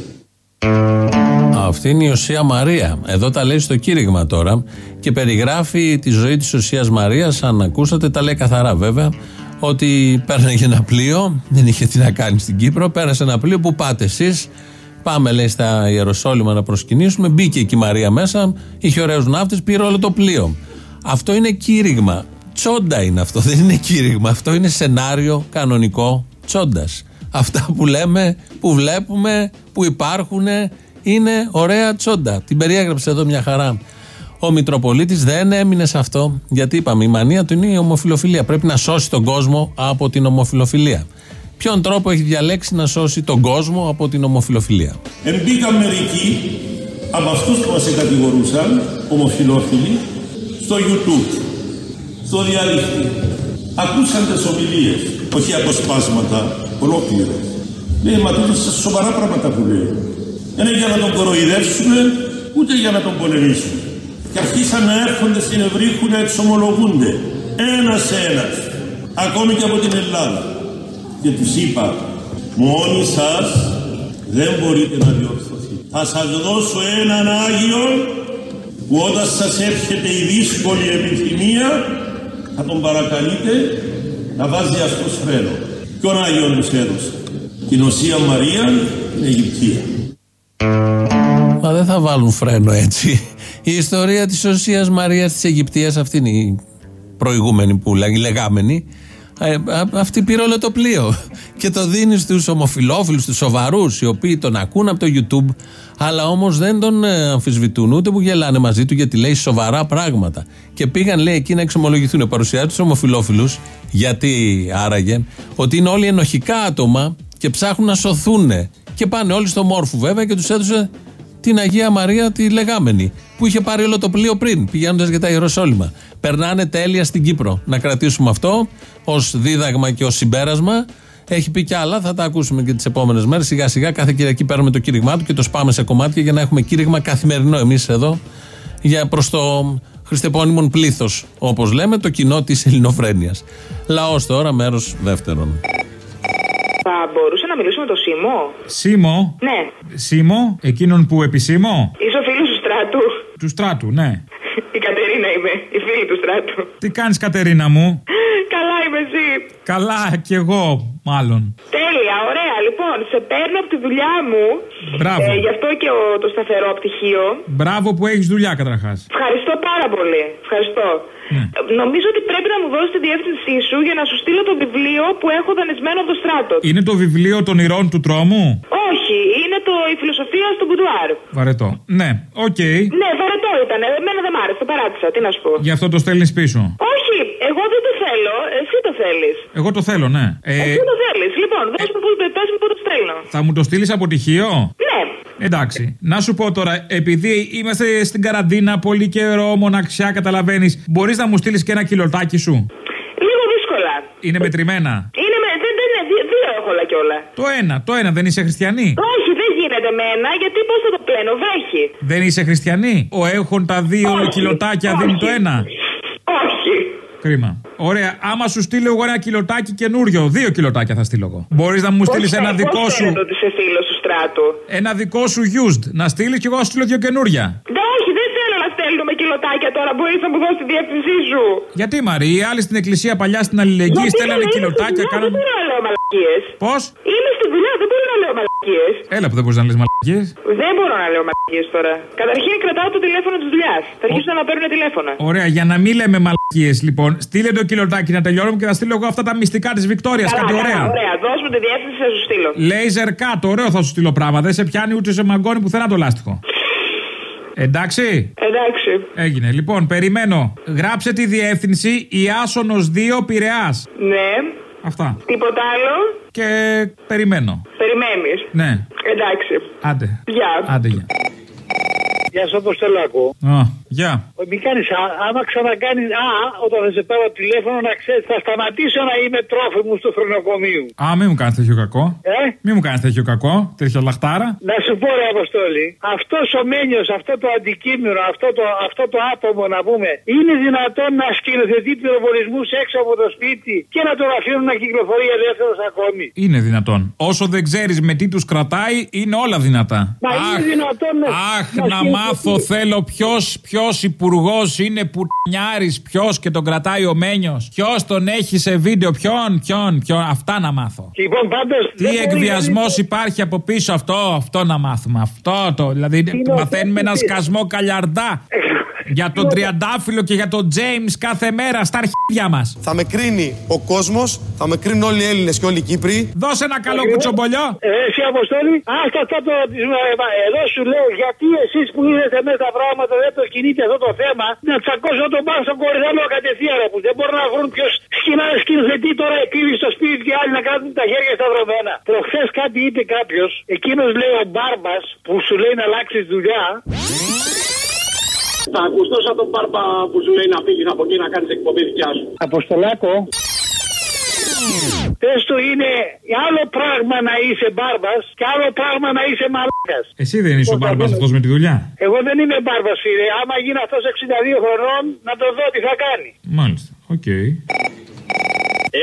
Αυτή είναι η Οσία Μαρία. Εδώ τα λέει στο κήρυγμα τώρα και περιγράφει τη ζωή της Οσίας Μαρίας. Αν ακούσατε, τα λέει καθαρά βέβαια. Ότι πέρασε ένα πλοίο, δεν είχε τι να κάνει στην Κύπρο. Πέρασε ένα πλοίο που πάτε εσείς Πάμε, λέει, στα Ιεροσόλυμα να προσκυνήσουμε. Μπήκε εκεί η Μαρία μέσα, είχε ωραίους ναύτες, πήρε όλο το πλοίο. Αυτό είναι κήρυγμα. Τσόντα είναι αυτό, <laughs> δεν είναι κήρυγμα. Αυτό είναι σενάριο κανονικό τσόντας. Αυτά που λέμε, που βλέπουμε, που υπάρχουν είναι ωραία τσόντα. Την περιέγραψε εδώ μια χαρά. Ο Μητροπολίτης δεν έμεινε σε αυτό, γιατί είπαμε, η μανία του είναι η ομοφιλοφιλία. Πρέπει να σώσει τον κόσμο από την ομοφιλοφιλία ποιον τρόπο έχει διαλέξει να σώσει τον κόσμο από την ομοφιλοφιλία; Εμπήκαν μερικοί από αυτούς που μας κατηγορούσαν, ομοφιλόφιλοι, στο YouTube, στο διαδίκτυο. Ακούσαν τις ομιλίες, όχι αποσπάσματα, ολόκληρε. Λέει, μα τούτο στα σοβαρά πράγματα που λέει. Δεν είναι για να τον κοροϊδεύσουμε, ούτε για να τον πολεμήσουμε. Και αρχίσαν να έρχονται στην Ευρύχου να εξομολογούνται ένας ένας, ακόμη και από την Ελλάδα. Και τους είπα, μόνοι σας δεν μπορείτε να διορθωθείτε. Θα σας δώσω έναν Άγιον που όταν σας έρχεται η δύσκολη επιθυμία θα τον παρακαλείτε να βάζει αυτός φρένο. Ποιον Άγιον τους έδωσε. Την Οσία Μαρία, την Αιγυπτία. Μα δεν θα βάλουν φρένο έτσι. Η ιστορία της Οσίας Μαρίας της Αιγυπτίας, αυτή είναι η προηγούμενη που λέγει, η λεγάμενη, ε, α- αυτή πήρε όλο το πλοίο. <laughs> Και το δίνει στους ομοφιλόφιλους, στους σοβαρούς, οι οποίοι τον ακούν από το YouTube, αλλά όμως δεν τον ε, αμφισβητούν, ούτε που γελάνε μαζί του, γιατί λέει σοβαρά πράγματα. Και πήγαν, λέει, εκεί να εξομολογηθούν. Παρουσιάζει τους ομοφιλόφιλους, γιατί άραγε, ότι είναι όλοι ενοχικά άτομα και ψάχνουν να σωθούν. Και πάνε όλοι στο μόρφου βέβαια και τους έδωσε την Αγία Μαρία τη λεγάμενη, που είχε πάρει όλο το πλοίο πριν, πηγαίνοντας για τα Ιεροσόλυμα. Περνάνε τέλεια στην Κύπρο. Να κρατήσουμε αυτό ως δίδαγμα και ως συμπέρασμα. Έχει πει κι άλλα, θα τα ακούσουμε και τις επόμενες μέρες. Σιγά σιγά κάθε Κυριακή παίρνουμε το κήρυγμά του και το σπάμε σε κομμάτια για να έχουμε κήρυγμα καθημερινό εμείς εδώ για προς το χριστεπώνυμον πλήθος, όπως λέμε, το κοινό της Ελληνοφρένειας. Λαός τώρα, μέρος δεύτερον. Θα μπορούσα να μιλήσω με τον Σίμω; Σίμω; Ναι. Σίμω, εκείνον που επισήμω; Είσαι ο φίλος του στράτου. Του στράτου, ναι. Η Κατερίνα είμαι, η φίλη του στράτου. Τι κάνεις, Κατερίνα μου; Καλά είμαι εσύ. Καλά, κι εγώ, μάλλον. Τέλεια, ωραία. Λοιπόν, σε παίρνω από τη δουλειά μου. Μπράβο. Ε, γι' αυτό και ο, το σταθερό πτυχίο. Μπράβο που έχεις δουλειά, καταρχάς. Ευχαριστώ πάρα πολύ. Ευχαριστώ. Ναι. Ε, Νομίζω ότι πρέπει να μου δώσεις τη διεύθυνσή σου για να σου στείλω το βιβλίο που έχω δανεισμένο από το Στράτο. Είναι το βιβλίο των ηρών του τρόμου; Όχι, είναι το Η φιλοσοφία στο μπουντουάρ. Βαρετό. Ναι, οκ. Ναι, βαρετό ήταν. Παράτησα. Τι να σου πω. Γι' αυτό το στέλνεις πίσω. Όχι, εγώ δεν το θέλω. Εσύ το θέλεις. Εγώ το θέλω, ναι. Ε, Εσύ το θέλεις. Λοιπόν, δώσ' μου που, πες μου που το στέλνω. θα μου το στείλεις από τυχείο; Ναι. Εντάξει. Να σου πω τώρα, επειδή είμαστε στην καραντίνα πολύ καιρό, μοναξιά, καταλαβαίνεις, μπορείς να μου στείλεις και ένα κιλοτάκι σου; Λίγο δύσκολα. Είναι μετρημένα; Είναι με, δεν, δεν είναι, δύο, δύο έχω όλα κιόλα. Το ένα, το ένα, δεν είσαι χριστιανή; Όχι, δεν γίνεται με ένα, γιατί πώ θα το πλένω, βρέχει. Δεν είσαι χριστιανή; Ο έχουν τα δύο Όχι, κιλοτάκια δίνει το όχι. ένα. Όχι. Κρίμα. Ωραία. Άμα σου στείλω εγώ ένα κιλοτάκι καινούριο, δύο κιλοτάκια θα στείλω εγώ. Μπορείς να μου στείλεις ένα δικό σου. Πώς ότι είσαι φίλο του στράτου. Ένα δικό σου used. Να στείλεις και εγώ να σου στείλω δύο καινούρια. Δεν, όχι, δεν θέλω να στέλνω με κιλοτάκια τώρα. Μπορείς να μου δώσεις τη διεύθυνσή σου. Γιατί Μαρή, οι άλλοι στην εκκλησία παλιά στην αλληλεγγύη Γιατί στέλνανε είμαι στη κιλοτάκια, δουλειά, κάνανε. Δεν μπορώ να λέω μαλακίες. Πώς; Είμαι στη δουλειά, δεν μπορώ να λέω μαλακίες. Έλα που δεν μπορείς να λες μαλακίες. Δεν μπορώ να λέω μαλακίες τώρα. Καταρχήν κρατάω το τηλέφωνο της δουλειάς. Θα αρχίσουν να παίρνουν τηλέφωνα. Ωραία, για να μην λέμε μαλακίες λοιπόν, στείλε το κιλοτάκι να τελειώνουμε και θα στείλω εγώ αυτά τα μυστικά της Βικτόριας. Καλά, Κάτι καλά, ωραία. ωραία. Δώσ' μου τη διεύθυνση, θα σου στείλω. Λέιζερ κάτω, ωραίο θα σου στείλω πράγμα. Δεν σε πιάνει ούτε σε μαγκώνει πουθενά το λάστιχο. Εντάξει; Εντάξει. Έγινε. Λοιπόν, περιμένω. Γράψε τη διεύθυνση Ιάσονο 2 Πειραιάς. Ναι. Αυτά. Τίποτα άλλο; Και περιμένω. Περιμένεις. Ναι. Εντάξει. Άντε. Γεια. Άντε, γεια. Γεια σας, Αποστολάκο. Α, γεια. Μη κάνει, άμα ξανακάνεις Α, όταν θα σε πάρω τηλέφωνο να ξέρεις, θα σταματήσω να είμαι τρόφιμος του χρονοκομείου. Α, μην μου κάνεις τέτοιο κακό. Ε; Μην μου κάνεις τέτοιο κακό, τέτοιο λαχτάρα. Να σου πω, ρε Αποστόλη, αυτός ο μένιος, αυτό το αντικείμενο, αυτό το, αυτό το άτομο να πούμε, είναι δυνατόν να σκηνοθετεί πυροβολισμούς έξω από το σπίτι και να τον αφήνουν να κυκλοφορεί ελεύθερος ακόμη; Είναι δυνατόν. Όσο δεν ξέρεις με τι τους κρατάει, είναι όλα δυνατά. Μα είναι δυνατόν να. Αχ, να να σκηνοθετεί. μάθω θέλω ποιος ποιος υπουργός είναι που ποιος και τον κρατάει ο Μένιος. Ποιος τον έχει σε βίντεο, ποιον, ποιον, ποιον. Αυτά να μάθω. Λοιπόν, πάντως, Τι δεν μπορεί εκβιασμός κανείς- υπάρχει από πίσω αυτό, αυτό να μάθουμε. Αυτό το. Δηλαδή Τι μαθαίνουμε ένα νοθεύει. σκασμό καλιαρντά. Για τον Τριαντάφυλλο και για τον Τζέιμς κάθε μέρα στα αρχίδια μας. Θα με κρίνει ο κόσμος, θα με κρίνουν όλοι οι Έλληνες και όλοι οι Κύπροι. Δώσε ένα καλό κουτσομπολιό. Ε, εσύ Αποστόλη, άστα αυτό το. ε, Εδώ σου λέω γιατί εσείς που είδατε μέσα στα πράγματα δεν το κινείτε αυτό το θέμα. Να τσακώσω τον πάνω στον κορυδαλό κατευθείαν ρε, που δεν μπορούν να βρουν ποιος σκηνά σκηνοθετεί τώρα επίβη στο σπίτι και άλλοι να κάνουν τα χέρια σταυρωμένα. Προχθές κάτι είπε κάποιος, εκείνος λέει ο μπάρμπας που σου λέει να αλλάξεις δουλειά. Θα ακουστώ σαν τον Μπάρμπα που σου λέει να φύγεις από εκεί να κάνεις εκπομπή δικιά σου. Αποστολάκο. Πες του είναι άλλο πράγμα να είσαι μπάρμπας και άλλο πράγμα να είσαι μαλάκας. Εσύ δεν είσαι ο Πώς θα μπάρμπας δούμε. αυτός με τη δουλειά; Εγώ δεν είμαι μπάρμπας, φίλε. Άμα γίνει αυτός 62 χρονών, να το δω τι θα κάνει. Μάλιστα. Οκ.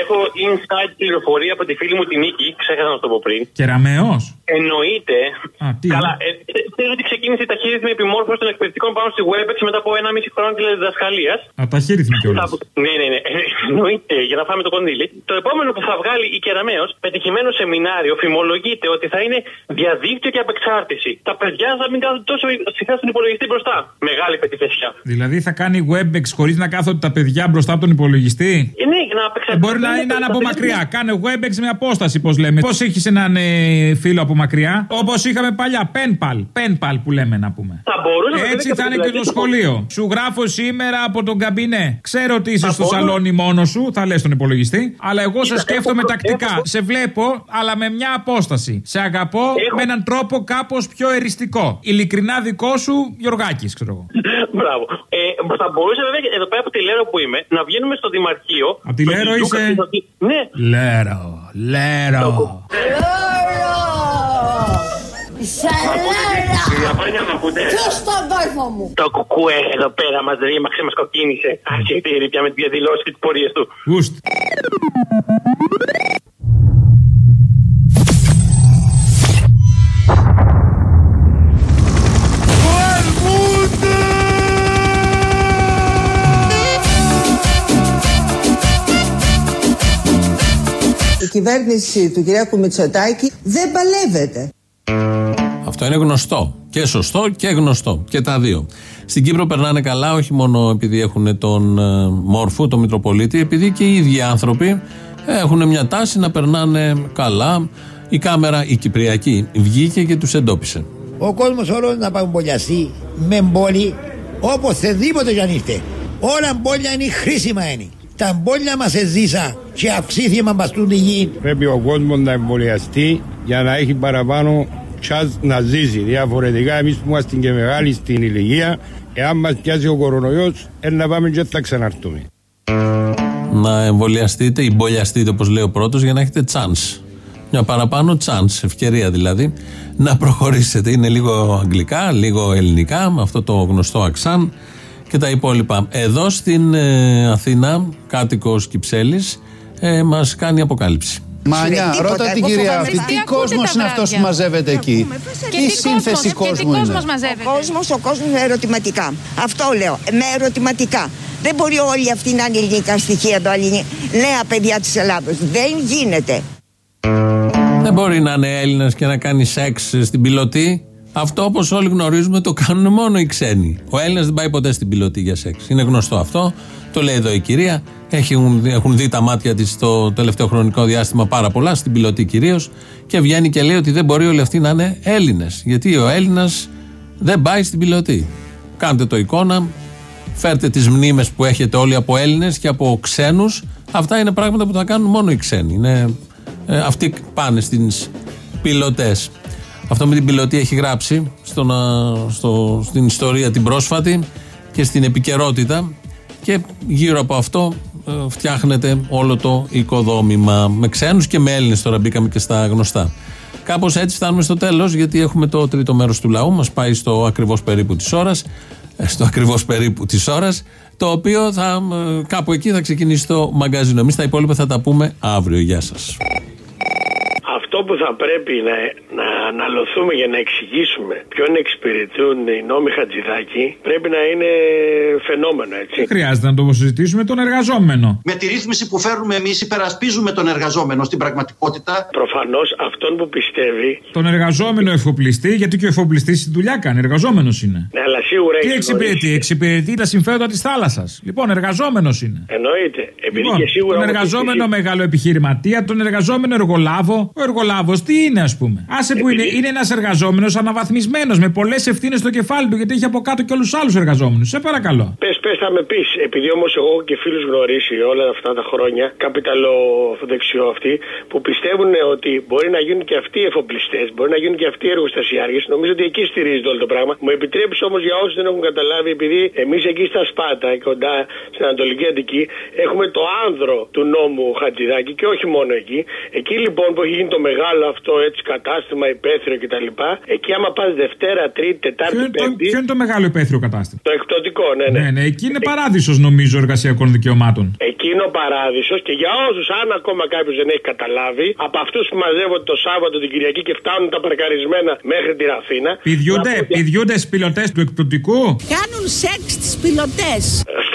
Έχω inside πληροφορία από τη φίλη μου τη Νίκη, ξέχασα να το πω πριν. Κεραμαίο. Εννοείται. Α, τι. Καλά, ε, ε, ξέρει ότι ξεκίνησε η ταχύρυθμη επιμόρφωση των εκπαιδευτικών πάνω στη WebEx μετά από ένα μισή χρόνο τηλεδιδασκαλίας. Α, τα χέρι κιόλα. Ναι, ναι, ναι. Ε, Εννοείται, για να φάμε το κονδύλι. Το επόμενο που θα βγάλει η Κεραμαίο, πετυχημένο σεμινάριο, φημολογείται ότι θα είναι διαδίκτυο και απεξάρτηση. Τα παιδιά θα μην κάθονται τόσο συχνά στον υπολογιστή μπροστά. Μεγάλη πετυχεσιά. Δηλαδή θα κάνει WebEx χωρίς να κάθονται τα παιδιά μπροστά από τον υπολογιστή; Ε, ναι, να απεξαρτηθεί. Ε, μπορεί να είναι από μακριά. Κάνε WebEx με απόσταση, πώς λέμε. Πώς έχεις έναν ε, φίλο από μακριά. Όπως είχαμε παλιά. Penpal. Penpal που λέμε να πούμε. Θα μπορούσε να Έτσι κάνει θα είναι και το δηλαδή, σχολείο. Σου γράφω σήμερα από τον καμπινέ. Ξέρω ότι είσαι Θα στο μπορούσε- σαλόνι μόνο σου, θα λες στον υπολογιστή. Αλλά εγώ σε Κοίτα, σκέφτομαι έχω- τακτικά. έχω- Σε βλέπω, αλλά με μια απόσταση. Σε αγαπώ με έναν τρόπο κάπως πιο εριστικό. Ειλικρινά δικό σου, Γιωργάκης, ξέρω εγώ. Μπράβο. Ε, θα μπορούσε βέβαια εδώ πέρα από τη Λέρο που είμαι να βγαίνουμε στο Δημαρχείο. Απ' τη το Λέρο Γιούκα είσαι; και το- Ναι, Λέρο, λέρο. Διαφάνεια να ακούτε. Ποιος τον κόρφο μου; Το κουκούε εδώ πέρα μας ρήμαξε, μας κοκκίνησε. Αρχιτήρι πια με τις διαδηλώσεις και τις πορείες του. Γουστ. Κυβέρνηση του Κυριάκου Μητσοτάκη δεν παλεύεται. Αυτό είναι γνωστό. Και σωστό και γνωστό. Και τα δύο. Στην Κύπρο περνάνε καλά, όχι μόνο επειδή έχουν τον ε, Μόρφου, τον Μητροπολίτη, επειδή και οι ίδιοι άνθρωποι έχουν μια τάση να περνάνε καλά. Η κάμερα, η Κυπριακή, βγήκε και τους εντόπισε. Ο κόσμος όλος να παγκολιαστεί με μπόλι οπωσδήποτε κι αν ήρθε. Όλα μπόλια είναι χρήσιμα είναι. Τα μπόλια μας εζήσα και αυξήθηκε μας μπαστούν τη γη. Πρέπει ο κόσμος να εμβολιαστεί για να έχει παραπάνω chance να ζήσει. Διαφορετικά, εμείς που είμαστε και μεγάλοι στην ηλικία, εάν μας πιάσει ο κορονοϊός, να πάμε και θα ξαναρθούμε. Να εμβολιαστείτε ή μπολιαστείτε, όπως λέει ο πρώτος, για να έχετε chance. Μια παραπάνω chance, ευκαιρία δηλαδή, να προχωρήσετε. Είναι λίγο αγγλικά, λίγο ελληνικά, με αυτό το γνωστό αξάν και τα υπόλοιπα. Εδώ στην ε, Αθήνα, κάτοικος Κυψέλης, ε, μας κάνει αποκάλυψη. Μανιά, Τίποτα, ρώτα την εγώ κυρία φοβάμαι αυτή, τι τι ακούτε κόσμος τα είναι αυτός που βράδια. μαζεύεται εκεί; Και Τι τι σύνθεση κόσμος, και τι κόσμου κόσμος είναι; μαζεύεται; Ο κόσμος, ο κόσμος με ερωτηματικά. Αυτό λέω. Με ερωτηματικά. Δεν μπορεί όλοι αυτοί να είναι ελληνικά στοιχεία το αλληνί. Νέα παιδιά της Ελλάδος. Δεν γίνεται. Δεν μπορεί να είναι Έλληνας και να κάνει σεξ στην πιλωτή. Αυτό όπως όλοι γνωρίζουμε το κάνουν μόνο οι ξένοι. Ο Έλληνας δεν πάει ποτέ στην πιλωτή για σεξ. Είναι γνωστό αυτό. Το λέει εδώ η κυρία. Έχουν, έχουν δει τα μάτια της το τελευταίο χρονικό διάστημα πάρα πολλά, στην πιλωτή κυρίως. Και βγαίνει και λέει ότι δεν μπορεί όλοι αυτοί να είναι Έλληνες. Γιατί ο Έλληνας δεν πάει στην πιλωτή. Κάντε το εικόνα. Φέρτε τις μνήμες που έχετε όλοι από Έλληνες και από ξένους. Αυτά είναι πράγματα που θα κάνουν μόνο οι ξένοι. Είναι, ε, αυτοί πάνε στις πιλωτές. Αυτό με την πιλωτή έχει γράψει στον, α, στο, στην ιστορία την πρόσφατη και στην επικαιρότητα και γύρω από αυτό ε, φτιάχνεται όλο το οικοδόμημα με ξένους και με Έλληνες τώρα μπήκαμε και στα γνωστά. Κάπως έτσι φτάνουμε στο τέλος γιατί έχουμε το τρίτο μέρος του λαού μας πάει στο ακριβώς περίπου της ώρας ε, στο ακριβώς περίπου της ώρας το οποίο θα, ε, κάπου εκεί θα ξεκινήσει το μαγκαζίνο. Εμείς τα υπόλοιπα θα τα πούμε αύριο. Γεια σας. Αυτό που θα πρέπει να, να αναλωθούμε για να εξηγήσουμε ποιον εξυπηρετούν οι νόμοι Χατζηδάκη πρέπει να είναι φαινόμενο, έτσι. Δεν χρειάζεται να το συζητήσουμε τον εργαζόμενο. Με τη ρύθμιση που φέρνουμε εμείς, υπερασπίζουμε τον εργαζόμενο στην πραγματικότητα. Προφανώς αυτόν που πιστεύει. Τον εργαζόμενο εφοπλιστή, γιατί και ο εφοπλιστή τη δουλειά κάνει. Εργαζόμενος είναι. Ναι, αλλά σίγουρα Τι έχει εξυπηρετεί, γνωρίσει. εξυπηρετεί τα συμφέροντα της θάλασσας. Λοιπόν, εργαζόμενος είναι. Εννοείται. Επειδή Λοιπόν, και σίγουρα. τον όμως εργαζόμενο έχει- μεγάλο επιχειρηματία, τον εργαζόμενο εργολάβο. Ο εργολάβος Νικολάβο, τι είναι, ας πούμε; Άσε που είναι, είναι ένας εργαζόμενος αναβαθμισμένος με πολλές ευθύνες στο κεφάλι του γιατί έχει από κάτω και όλους του άλλους εργαζόμενους. Σε παρακαλώ. Πες, πες, θα με πεις. Επειδή όμως εγώ και φίλους γνωρίσει όλα αυτά τα χρόνια, καπιταλοδεξιό αυτοί, που πιστεύουν ότι μπορεί να γίνουν και αυτοί εφοπλιστές, μπορεί να γίνουν και αυτοί εργοστασιάρχε, νομίζω ότι εκεί στηρίζεται όλο το πράγμα. Μου επιτρέπει όμως για όσους δεν έχουν καταλάβει, επειδή εμείς εκεί στα Σπάτα, κοντά στην Ανατολική Αντική, έχουμε το άνδρο του νόμου Χατζηδάκη και όχι μόνο εκεί. Εκεί λοιπόν που έχει γίνει το μεγάλο αυτό έτσι κατάστημα υπαίθριο κτλ. Εκεί άμα πας Δευτέρα, Τρίτη, Τετάρτη, Ποιο, είναι το, Πέμπτη. ποιο είναι το μεγάλο υπαίθριο κατάστημα; Το εκπτωτικό, ναι, ναι. Ναι, ναι, εκεί είναι παράδεισος νομίζω εργασιακών δικαιωμάτων. Εκείνο ο παράδεισος και για όσους, αν ακόμα κάποιος δεν έχει καταλάβει, από αυτούς που μαζεύονται το Σάββατο την Κυριακή και φτάνουν τα παρκαρισμένα μέχρι τη Ραφίνα. Πηδιούνται, πηδιούνται στι πιλωτέ του εκπτωτικού; Κάνουν σεξ τις πιλωτέ.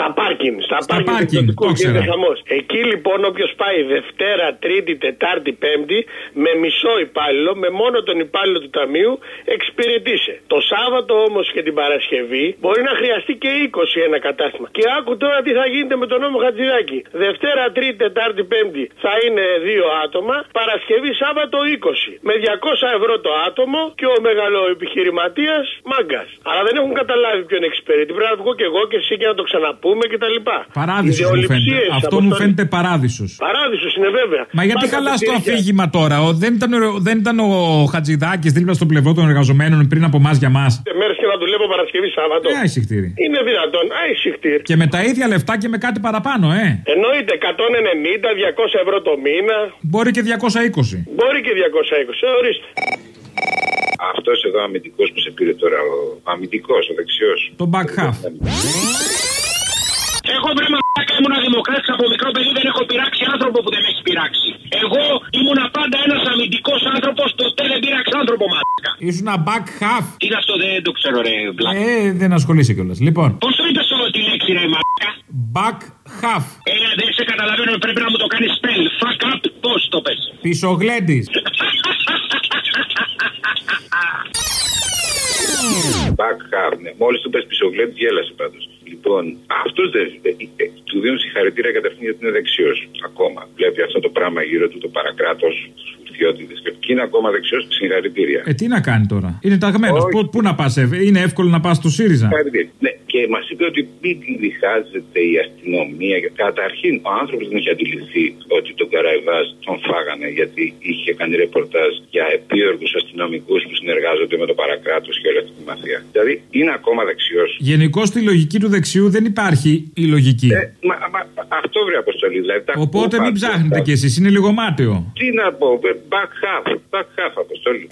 Στα πάρκινγκ, στα, Στα πάρκινγκ, πάρκινγκ, του εκπτωτικού το γίνεται ξέρα. χαμός. Εκεί λοιπόν όποιος πάει Δευτέρα, Τρίτη, Τετάρτη, Πέμπτη με μισό υπάλληλο, με μόνο τον υπάλληλο του ταμείου, εξυπηρετήσε. Το Σάββατο όμως και την Παρασκευή μπορεί να χρειαστεί και 20 ένα κατάστημα. Και άκου τώρα τι θα γίνεται με τον νόμο Χατζηδάκη. Δευτέρα, Τρίτη, Τετάρτη, Πέμπτη θα είναι δύο άτομα. Παρασκευή, Σάββατο 20. Με 200 ευρώ το άτομο και ο μεγαλοεπιχειρηματίας μάγκας. Αλλά δεν έχουν καταλάβει ποιον εξυπηρετεί. Πρέπει να βγω και εγώ και εσύ και να το ξαναπούμε κτλ. Παράδεισος μου φαίνεται. Αυτό μου φαίνεται παράδεισος. Παράδεισος είναι βέβαια. Μα γιατί Πάντα χαλάς τα το χέρια. αφήγημα τώρα. Ο, δεν, ήταν, ο- δεν ήταν ο Χατζηδάκης δίπλα στο πλευρό των εργαζομένων πριν από εμάς για μας. Μέρες και να δουλεύω Παρασκευή Σάββατο. Ε, εισηχτήρι. Είναι δυνατόν. Α, εισηχτήρι. Και με τα ίδια λεφτά και με κάτι παραπάνω, ε. Εννοείται 190-200 ευρώ το μήνα. Μπορεί και 220. Μπορεί και 220. Ε, ορίστε. Αυτός εδώ αμυντικός που σε πήρε τώρα, ο αμυντικός, ο δεξιός. Το back half. Εγώ βρε μαλάκα ήμουν δημοκράτης από μικρό παιδί, δεν έχω πειράξει άνθρωπο που δεν με έχει πειράξει. Εγώ ήμουν πάντα ένας αμυντικός άνθρωπος, ποτέ δεν πείραξε άνθρωπο μαλάκα. Ήσουν ένα back half. Τι είναι αυτό, δεν το ξέρω, ρε μπλάκα. Ε, δεν ασχολείσαι κιόλας. Λοιπόν, Πώς το είπες τη λέξη, ρε μαλάκα; back half. Ε, δεν σε καταλαβαίνω, πρέπει να μου το κάνεις spell. Fuck up, πώς το πες; Πισογλέντης. Back half, ναι. Μόλις του πες πισογλέτη, γέλασε πάντως. Λοιπόν, αυτός δεν. ε, ε, του δίνουν συγχαρητήρια καταρχήν γιατί είναι δεξιός. Ακόμα. Βλέπει αυτό το πράγμα γύρω του, το παρακράτος, τους φουρτιώτηδε. Και είναι ακόμα δεξιός, συγχαρητήρια. Ε, τι να κάνει τώρα; Είναι ταγμένος. Πού, πού να πας, Είναι εύκολο να πας στο ΣΥΡΙΖΑ; Συγχαρητήρια. Ναι, και μας είπε ότι μην διχάζεται η αστυνομία. Καταρχήν, ο άνθρωπος δεν είχε αντιληφθεί ότι τον Καραϊβάζ τον φάγανε γιατί είχε κάνει ρεπορτάζ για επίοργους αστυνομικούς που συνεργάζονται με το παρακράτος και όλη αυτή τη μαφία. Δηλαδή είναι ακόμα δεξιός. Γενικώς στη λογική του δεξιού δεν υπάρχει η λογική. Μα, μα, αυτό βρει αποστολή. Δηλαδή, τα Οπότε κούπα, μην τα- ψάχνετε κι εσείς, είναι λίγο μάταιο. Τι να πω, back half, back half αποστολή.